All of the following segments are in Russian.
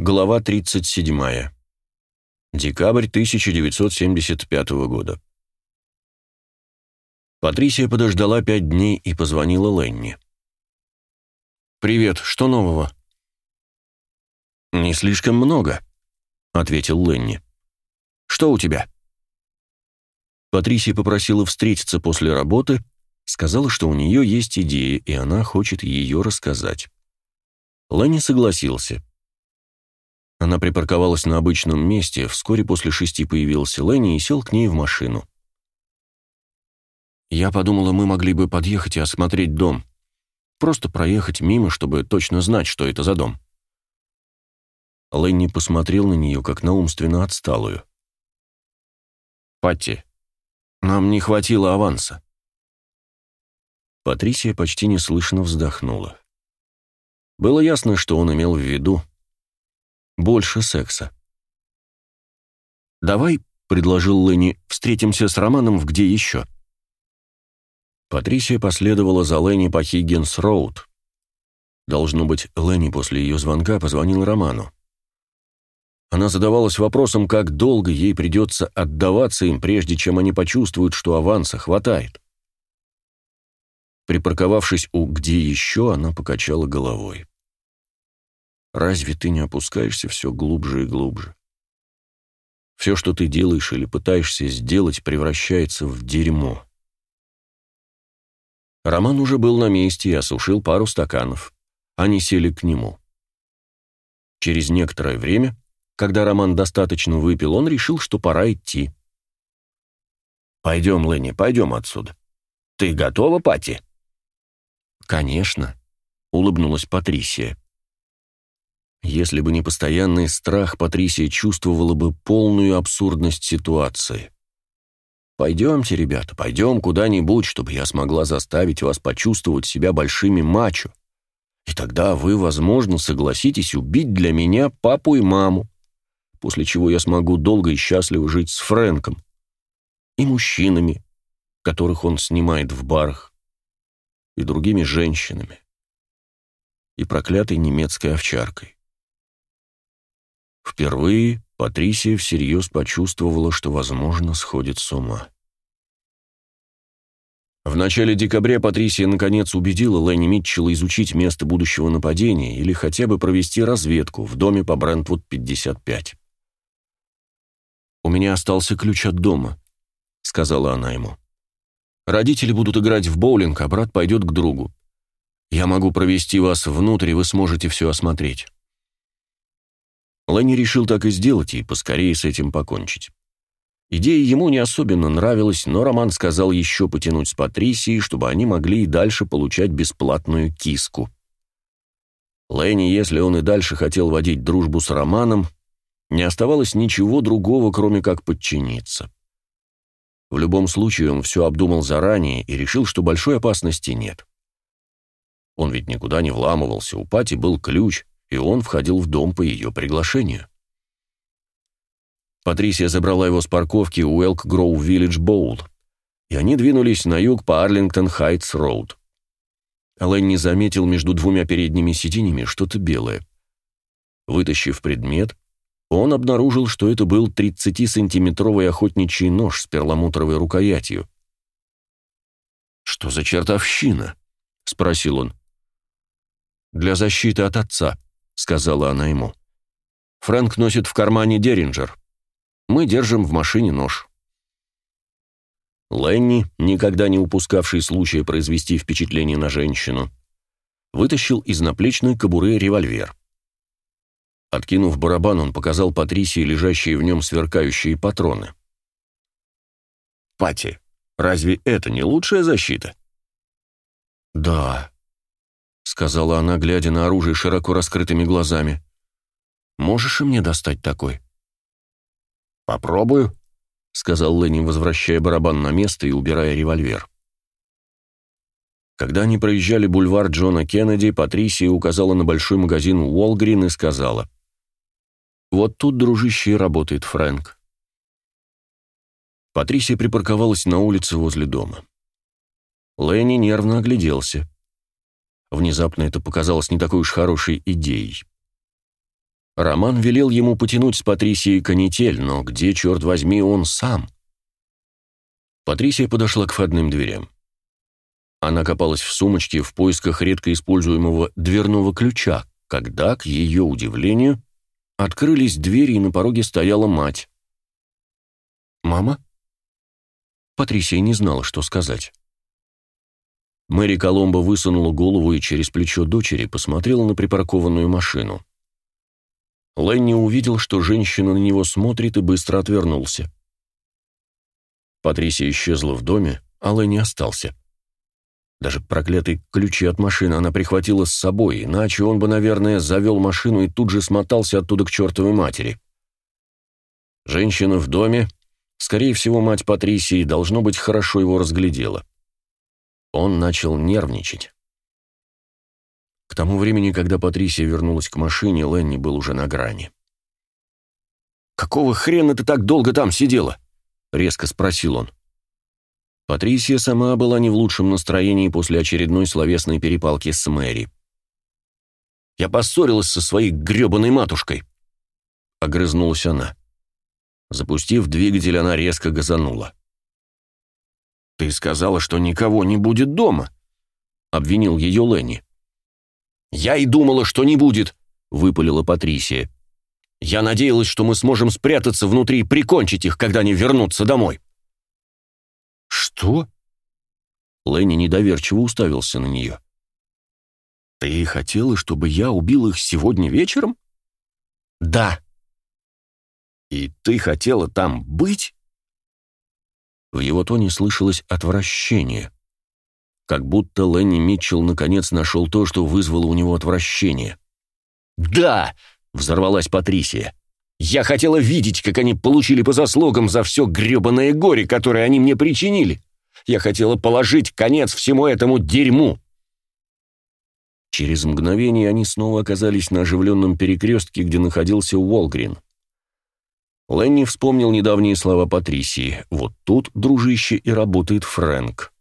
Глава 37. Декабрь 1975 года. Патрисия подождала пять дней и позвонила Ленни. «Привет, что нового?» «Не слишком много», — ответил Ленни. «Что у тебя?» Патрисия попросила встретиться после работы, сказала, что у нее есть идея, и она хочет ее рассказать. Ленни согласился. Она припарковалась на обычном месте, вскоре после шести появился Ленни и сел к ней в машину. «Я подумала, мы могли бы подъехать и осмотреть дом. Просто проехать мимо, чтобы точно знать, что это за дом». Ленни посмотрел на нее, как на умственно отсталую. «Патти, нам не хватило аванса». Патрисия почти неслышно вздохнула. Было ясно, что он имел в виду больше секса. «Давай», — предложил Ленни, — «встретимся с Романом в где еще». Патрисия последовала за Ленни по Хиггинс-Роуд. Должно быть, Ленни после ее звонка позвонил Роману. Она задавалась вопросом, как долго ей придется отдаваться им, прежде чем они почувствуют, что аванса хватает. Припарковавшись у «где еще», она покачала головой. Разве ты не опускаешься все глубже и глубже? Все, что ты делаешь или пытаешься сделать, превращается в дерьмо. Роман уже был на месте и осушил пару стаканов. Они сели к нему. Через некоторое время, когда Роман достаточно выпил, он решил, что пора идти. «Пойдем, Ленни, пойдем отсюда. Ты готова, Пати?» «Конечно», — улыбнулась Патрисия. Если бы не постоянный страх, Патрисия чувствовала бы полную абсурдность ситуации. «Пойдемте, ребята, пойдем куда-нибудь, чтобы я смогла заставить вас почувствовать себя большими мачо. И тогда вы, возможно, согласитесь убить для меня папу и маму, после чего я смогу долго и счастливо жить с Фрэнком и мужчинами, которых он снимает в барах, и другими женщинами, и проклятой немецкой овчаркой. Впервые Патрисия всерьез почувствовала, что, возможно, сходит с ума. В начале декабря Патрисия наконец убедила Ленни Митчелла изучить место будущего нападения или хотя бы провести разведку в доме по Брентвуд-55. «У меня остался ключ от дома», — сказала она ему. «Родители будут играть в боулинг, а брат пойдет к другу. Я могу провести вас внутрь, и вы сможете все осмотреть». Ленни решил так и сделать и поскорее с этим покончить. Идея ему не особенно нравилась, но Роман сказал еще потянуть с Патрисией, чтобы они могли и дальше получать бесплатную киску. Ленни, если он и дальше хотел водить дружбу с Романом, не оставалось ничего другого, кроме как подчиниться. В любом случае он все обдумал заранее и решил, что большой опасности нет. Он ведь никуда не вламывался, у Пати был ключ, и он входил в дом по ее приглашению. Патрисия забрала его с парковки у Элк Гроу Виллидж Боул, и они двинулись на юг по Арлингтон Хайтс Роуд. Ленни заметил между двумя передними сиденьями что-то белое. Вытащив предмет, он обнаружил, что это был 30-сантиметровый охотничий нож с перламутровой рукоятью. «Что за чертовщина?» — спросил он. «Для защиты от отца», сказала она ему. Фрэнк носит в кармане Деринджер. Мы держим в машине нож. Ленни, никогда не упускавший случая произвести впечатление на женщину, вытащил из наплечной кобуры револьвер. Откинув барабан, он показал Патрисии лежащие в нем сверкающие патроны. «Пати, разве это не лучшая защита?» «Да», сказала она, глядя на оружие широко раскрытыми глазами. «Можешь и мне достать такой?» «Попробую», — сказал Ленни, возвращая барабан на место и убирая револьвер. Когда они проезжали бульвар Джона Кеннеди, Патрисия указала на большой магазин Уолгрин и сказала, «Вот тут, дружище, работает Фрэнк». Патрисия припарковалась на улице возле дома. Ленни нервно огляделся. Внезапно это показалось не такой уж хорошей идеей. Роман велел ему потянуть с Патрисией канитель, но где, черт возьми, он сам? Патрисия подошла к входным дверям. Она копалась в сумочке в поисках редко используемого дверного ключа, когда, к ее удивлению, открылись двери, и на пороге стояла мать. «Мама?» Патрисия не знала, что сказать. Мэри Коломбо высунула голову и через плечо дочери посмотрела на припаркованную машину. Ленни увидел, что женщина на него смотрит и быстро отвернулся. Патрисия исчезла в доме, а Ленни остался. Даже проклятые ключи от машины она прихватила с собой, иначе он бы, наверное, завел машину и тут же смотался оттуда к чертовой матери. Женщина в доме, скорее всего, мать Патрисии, должно быть, хорошо его разглядела. Он начал нервничать. К тому времени, когда Патрисия вернулась к машине, Ленни был уже на грани. «Какого хрена ты так долго там сидела?» — резко спросил он. Патрисия сама была не в лучшем настроении после очередной словесной перепалки с Мэри. «Я поссорилась со своей грёбаной матушкой», — огрызнулась она. Запустив двигатель, она резко газанула. «Ты сказала, что никого не будет дома», — обвинил ее Ленни. «Я и думала, что не будет», — выпалила Патрисия. «Я надеялась, что мы сможем спрятаться внутри и прикончить их, когда они вернутся домой». «Что?» Ленни недоверчиво уставился на нее. «Ты хотела, чтобы я убил их сегодня вечером?» «Да». «И ты хотела там быть?» В его тоне слышалось отвращение. Как будто Ленни Митчелл наконец нашел то, что вызвало у него отвращение. «Да!» — взорвалась Патрисия. Я хотела видеть, как они получили по заслугам за все гребаное горе, которое они мне причинили. Я хотела положить конец всему этому дерьму. Через мгновение они снова оказались на оживленном перекрестке, где находился Уолгрин. Ленни вспомнил недавние слова Патрисии. «Вот тут, дружище, и работает Фрэнк».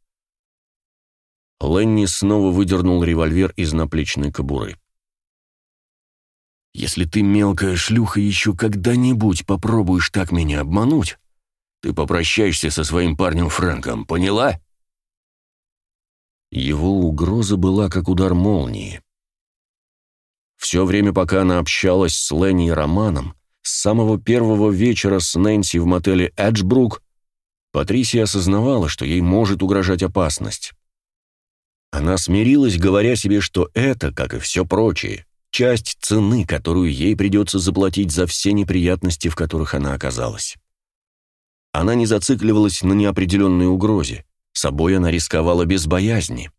Ленни снова выдернул револьвер из наплечной кобуры. Если ты, мелкая шлюха, еще когда-нибудь попробуешь так меня обмануть, ты попрощаешься со своим парнем Фрэнком, поняла?» Его угроза была как удар молнии. Все время, пока она общалась с Ленни и Романом, с самого первого вечера с Нэнси в мотеле «Эджбрук», Патрисия осознавала, что ей может угрожать опасность. Она смирилась, говоря себе, что это, как и все прочее, часть цены, которую ей придется заплатить за все неприятности, в которых она оказалась. Она не зацикливалась на неопределенной угрозе, собой она рисковала без боязни.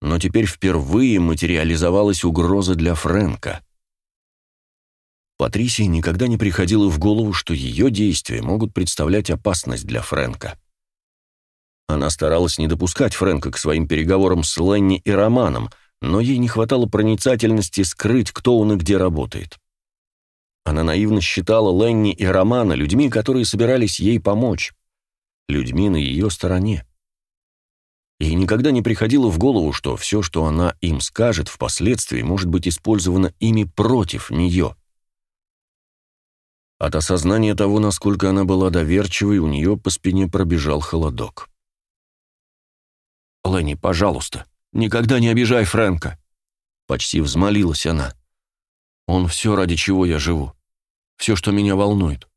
Но теперь впервые материализовалась угроза для Фрэнка. Патрисии никогда не приходило в голову, что ее действия могут представлять опасность для Фрэнка. Она старалась не допускать Фрэнка к своим переговорам с Ленни и Романом, но ей не хватало проницательности скрыть, кто он и где работает. Она наивно считала Ленни и Романа людьми, которые собирались ей помочь, людьми на ее стороне. Ей никогда не приходило в голову, что все, что она им скажет, впоследствии может быть использовано ими против нее. От осознания того, насколько она была доверчивой, у нее по спине пробежал холодок. «Ленни, пожалуйста», Никогда не обижай Фрэнка!» Почти взмолилась она. «Он все, ради чего я живу. Все, что меня волнует.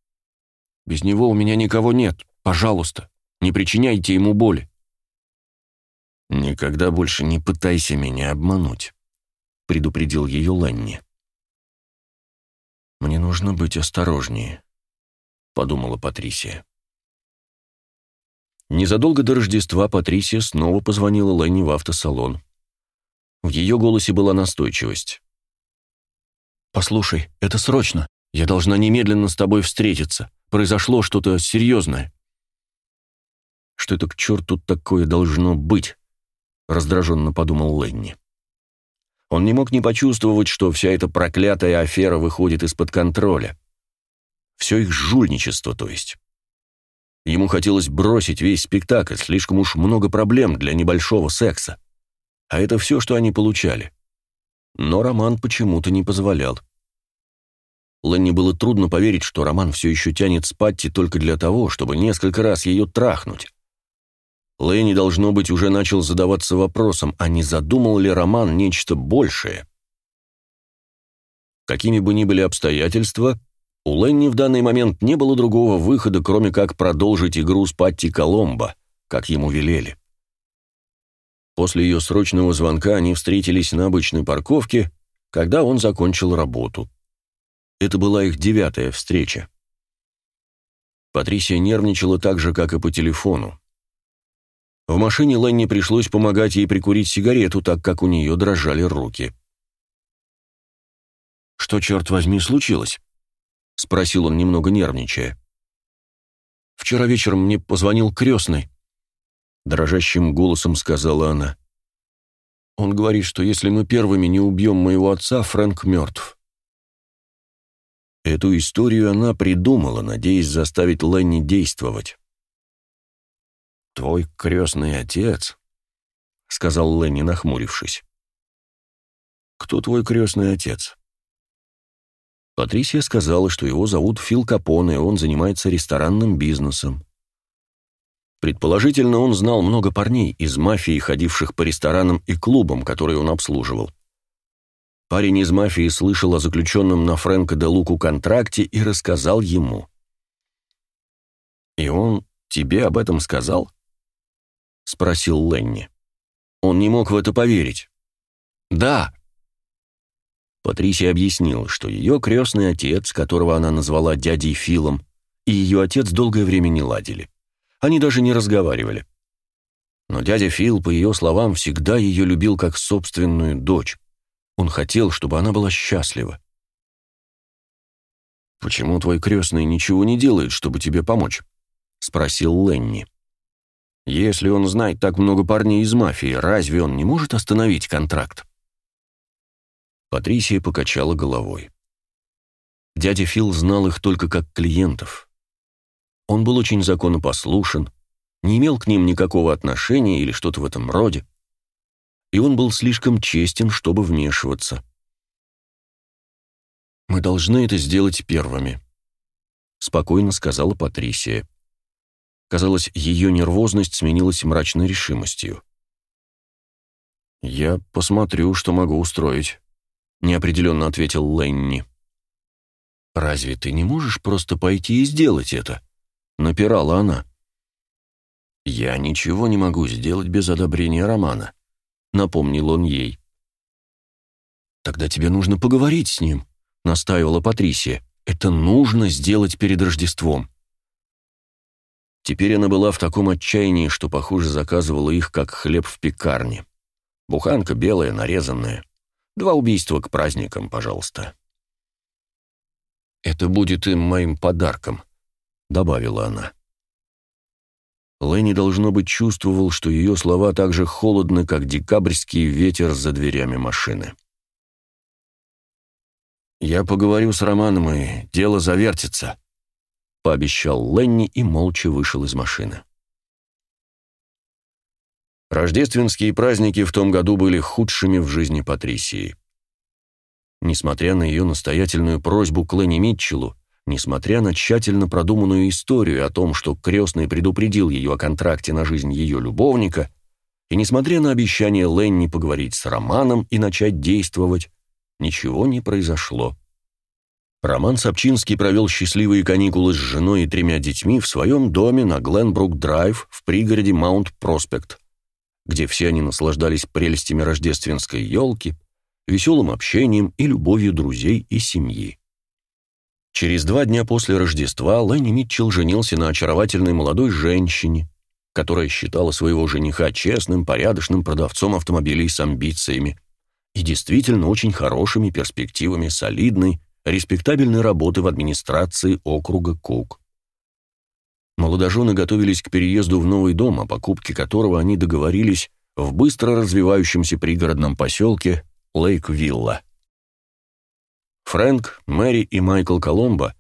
Без него у меня никого нет. Пожалуйста, не причиняйте ему боли». «Никогда больше не пытайся меня обмануть», — предупредил ее Ленни. «Мне нужно быть осторожнее», — подумала Патрисия. Незадолго до Рождества Патрисия снова позвонила Ленни в автосалон. В ее голосе была настойчивость. «Послушай, это срочно. Я должна немедленно с тобой встретиться. Произошло что-то серьезное». «Что это к черту такое должно быть?» — раздраженно подумал Ленни. Он не мог не почувствовать, что вся эта проклятая афера выходит из-под контроля. Все их жульничество, то есть. Ему хотелось бросить весь спектакль, слишком уж много проблем для небольшого секса. А это все, что они получали. Но Роман почему-то не позволял. Ленни было трудно поверить, что Роман все еще тянет с Патти только для того, чтобы несколько раз ее трахнуть. Ленни, должно быть, уже начал задаваться вопросом, а не задумал ли Роман нечто большее. Какими бы ни были обстоятельства, у Ленни в данный момент не было другого выхода, кроме как продолжить игру с Патти Коломбо, как ему велели. После ее срочного звонка они встретились на обычной парковке, когда он закончил работу. Это была их девятая встреча. Патрисия нервничала так же, как и по телефону. В машине Ленни пришлось помогать ей прикурить сигарету, так как у нее дрожали руки. «Что, черт возьми, случилось?» — спросил он, немного нервничая. «Вчера вечером мне позвонил крестный», — дрожащим голосом сказала она. «Он говорит, что если мы первыми не убьем моего отца, Фрэнк мертв». Эту историю она придумала, надеясь заставить Ленни действовать. «Твой крестный отец?» — сказал Ленни, нахмурившись. «Кто твой крестный отец?» Патрисия сказала, что его зовут Фил Капоне, и он занимается ресторанным бизнесом. Предположительно, он знал много парней из мафии, ходивших по ресторанам и клубам, которые он обслуживал. Парень из мафии слышал о заключенном на Фрэнка де Луку контракте и рассказал ему. «И он тебе об этом сказал?» — спросил Ленни. Он не мог в это поверить. «Да». Патрисия объяснила, что ее крестный отец, которого она назвала дядей Филом, и ее отец долгое время не ладили. Они даже не разговаривали. Но дядя Фил, по ее словам, всегда ее любил как собственную дочь. Он хотел, чтобы она была счастлива. «Почему твой крестный ничего не делает, чтобы тебе помочь?» — спросил Ленни. «Если он знает так много парней из мафии, разве он не может остановить контракт?» Патрисия покачала головой. Дядя Фил знал их только как клиентов. Он был очень законопослушен, не имел к ним никакого отношения или что-то в этом роде и он был слишком честен, чтобы вмешиваться. «Мы должны это сделать первыми», — спокойно сказала Патрисия. Казалось, ее нервозность сменилась мрачной решимостью. «Я посмотрю, что могу устроить», — неопределенно ответил Ленни. «Разве ты не можешь просто пойти и сделать это?» — напирала она. «Я ничего не могу сделать без одобрения Романа напомнил он ей. «Тогда тебе нужно поговорить с ним», — настаивала Патрисия. «Это нужно сделать перед Рождеством». Теперь она была в таком отчаянии, что, похоже, заказывала их, как хлеб в пекарне. Буханка белая, нарезанная. Два убийства к праздникам, пожалуйста. «Это будет им моим подарком», — добавила она. Ленни, должно быть, чувствовал, что ее слова так же холодны, как декабрьский ветер за дверями машины. «Я поговорю с Романом, и дело завертится», — пообещал Ленни и молча вышел из машины. Рождественские праздники в том году были худшими в жизни Патрисии. Несмотря на ее настоятельную просьбу к Ленни Митчеллу, Несмотря на тщательно продуманную историю о том, что крестный предупредил ее о контракте на жизнь ее любовника, и несмотря на обещание Ленни поговорить с Романом и начать действовать, ничего не произошло. Роман Сапчинский провел счастливые каникулы с женой и тремя детьми в своем доме на Гленбрук-драйв в пригороде Маунт-Проспект, где все они наслаждались прелестями рождественской елки, веселым общением и любовью друзей и семьи. Через два дня после Рождества Ленни Митчелл женился на очаровательной молодой женщине, которая считала своего жениха честным, порядочным продавцом автомобилей с амбициями и действительно очень хорошими перспективами солидной, респектабельной работы в администрации округа Кук. Молодожены готовились к переезду в новый дом, о покупке которого они договорились в быстро развивающемся пригородном поселке Лейк-Вилла. Фрэнк, Мэри и Майкл Коломбо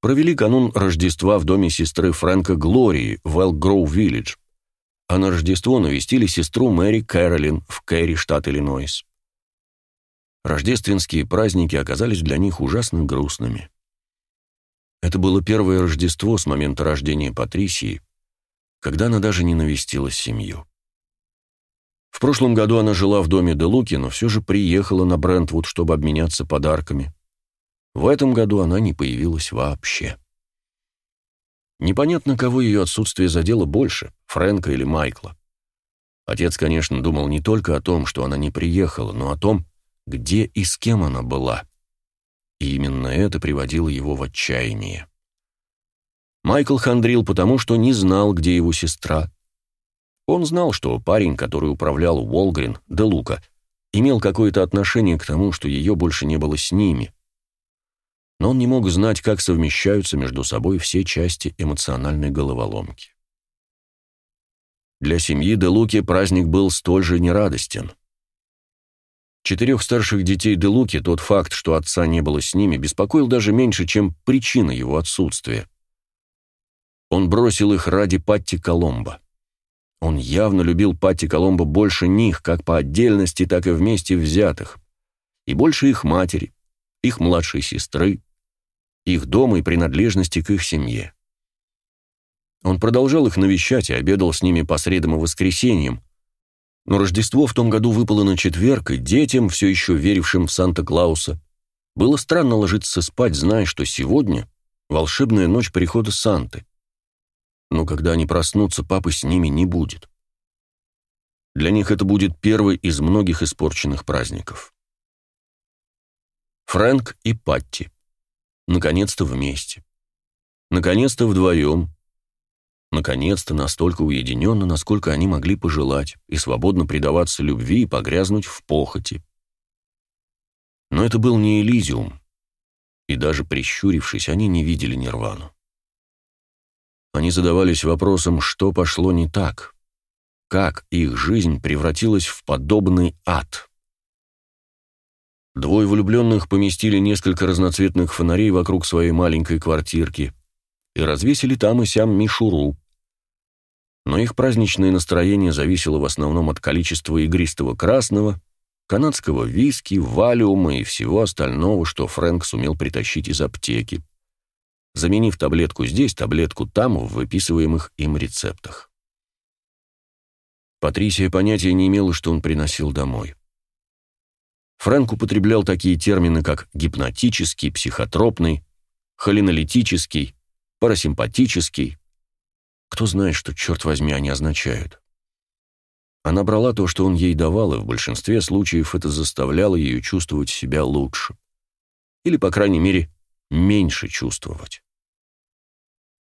провели канун Рождества в доме сестры Фрэнка Глории в Элк-Гроув-Виллидж, а на Рождество навестили сестру Мэри Кэролин в Кэрри, штат Иллинойс. Рождественские праздники оказались для них ужасно грустными. Это было первое Рождество с момента рождения Патрисии, когда она даже не навестила семью. В прошлом году она жила в доме Делуки, но все же приехала на Брентвуд, чтобы обменяться подарками. В этом году она не появилась вообще. Непонятно, кого ее отсутствие задело больше, Фрэнка или Майкла. Отец, конечно, думал не только о том, что она не приехала, но о том, где и с кем она была. И именно это приводило его в отчаяние. Майкл хандрил потому, что не знал, где его сестра. Он знал, что парень, который управлял Уолгрин, де Лука, имел какое-то отношение к тому, что ее больше не было с ними. Но он не мог знать, как совмещаются между собой все части эмоциональной головоломки. Для семьи де Луки праздник был столь же нерадостен. Четырех старших детей де Луки тот факт, что отца не было с ними, беспокоил даже меньше, чем причина его отсутствия. Он бросил их ради Патти Коломбо. Он явно любил Патти Коломбо больше них, как по отдельности, так и вместе взятых, и больше их матери, их младшей сестры, их дома и принадлежности к их семье. Он продолжал их навещать и обедал с ними по средам и воскресеньям, но Рождество в том году выпало на четверг, и детям, все еще верившим в Санта-Клауса, было странно ложиться спать, зная, что сегодня волшебная ночь прихода Санты. Но когда они проснутся, папы с ними не будет. Для них это будет первый из многих испорченных праздников. Фрэнк и Патти. Наконец-то вместе. Наконец-то вдвоем, Наконец-то настолько уединенно, насколько они могли пожелать, и свободно предаваться любви и погрязнуть в похоти. Но это был не Элизиум, и даже прищурившись, они не видели нирвану. Они задавались вопросом, что пошло не так, как их жизнь превратилась в подобный ад. Двое влюбленных поместили несколько разноцветных фонарей вокруг своей маленькой квартирки и развесили там и сям мишуру. Но их праздничное настроение зависело в основном от количества игристого красного, канадского виски, валиума и всего остального, что Фрэнк сумел притащить из аптеки, заменив таблетку здесь, таблетку там в выписываемых им рецептах. Патрисия понятия не имела, что он приносил домой. Фрэнк употреблял такие термины, как гипнотический, психотропный, холинолитический, парасимпатический. Кто знает, что, черт возьми, они означают. Она брала то, что он ей давал, и в большинстве случаев это заставляло ее чувствовать себя лучше. Или, по крайней мере, меньше чувствовать.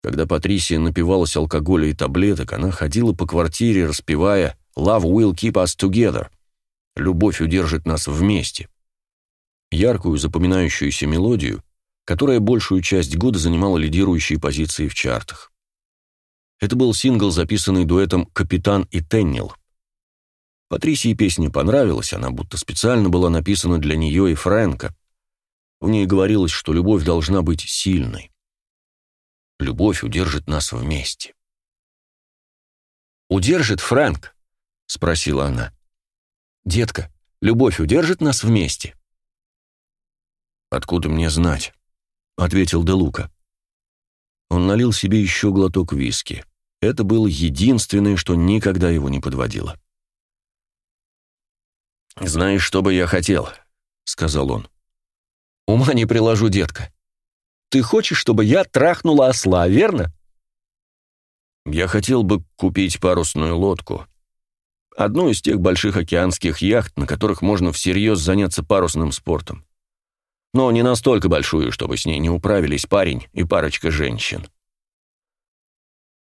Когда Патрисия напивалась алкоголя и таблеток, она ходила по квартире, распевая «Love will keep us together» — «Любовь удержит нас вместе». Яркую запоминающуюся мелодию, которая большую часть года занимала лидирующие позиции в чартах. Это был сингл, записанный дуэтом «Капитан и Теннил». Патрисии песня понравилась, она будто специально была написана для нее и Фрэнка. В ней говорилось, что любовь должна быть сильной. Любовь удержит нас вместе. «Удержит Фрэнк?» — спросила она. «Детка, любовь удержит нас вместе?» «Откуда мне знать?» Ответил Де Лука. Он налил себе еще глоток виски. Это было единственное, что никогда его не подводило. «Знаешь, что бы я хотел?» — сказал он. «Ума не приложу, детка. Ты хочешь, чтобы я трахнула осла, верно?» «Я хотел бы купить парусную лодку. Одну из тех больших океанских яхт, на которых можно всерьез заняться парусным спортом но не настолько большую, чтобы с ней не управились парень и парочка женщин.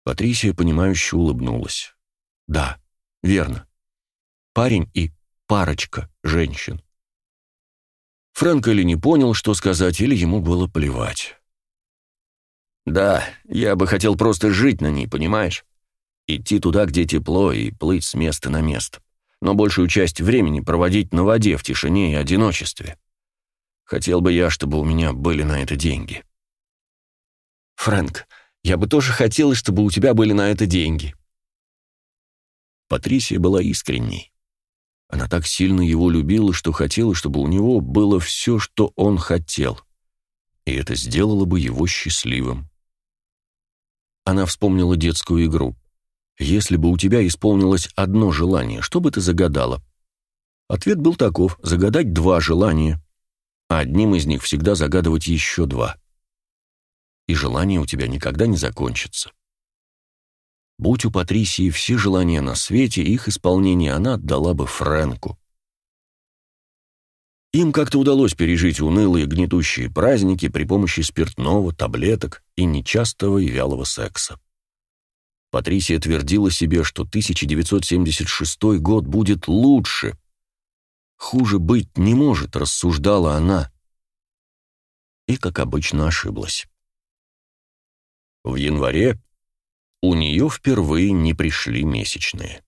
Патрисия, понимающе улыбнулась. Да, верно. Парень и парочка женщин. Фрэнк или не понял, что сказать, или ему было плевать. «Да, я бы хотел просто жить на ней, понимаешь? Идти туда, где тепло, и плыть с места на место. Но большую часть времени проводить на воде в тишине и одиночестве. Хотел бы я, чтобы у меня были на это деньги. Фрэнк, я бы тоже хотела, чтобы у тебя были на это деньги. Патрисия была искренней. Она так сильно его любила, что хотела, чтобы у него было все, что он хотел. и это сделало бы его счастливым. Она вспомнила детскую игру. «Если бы у тебя исполнилось одно желание, что бы ты загадала?» Ответ был таков – загадать два желания, а одним из них всегда загадывать еще два. И желание у тебя никогда не закончится. Будь у Патрисии все желания на свете, их исполнение она отдала бы Фрэнку. Им как-то удалось пережить унылые гнетущие праздники при помощи спиртного, таблеток и нечастого и вялого секса. Патрисия твердила себе, что 1976 год будет лучше. Хуже быть не может, рассуждала она. И, как обычно, ошиблась. В январе у нее впервые не пришли месячные.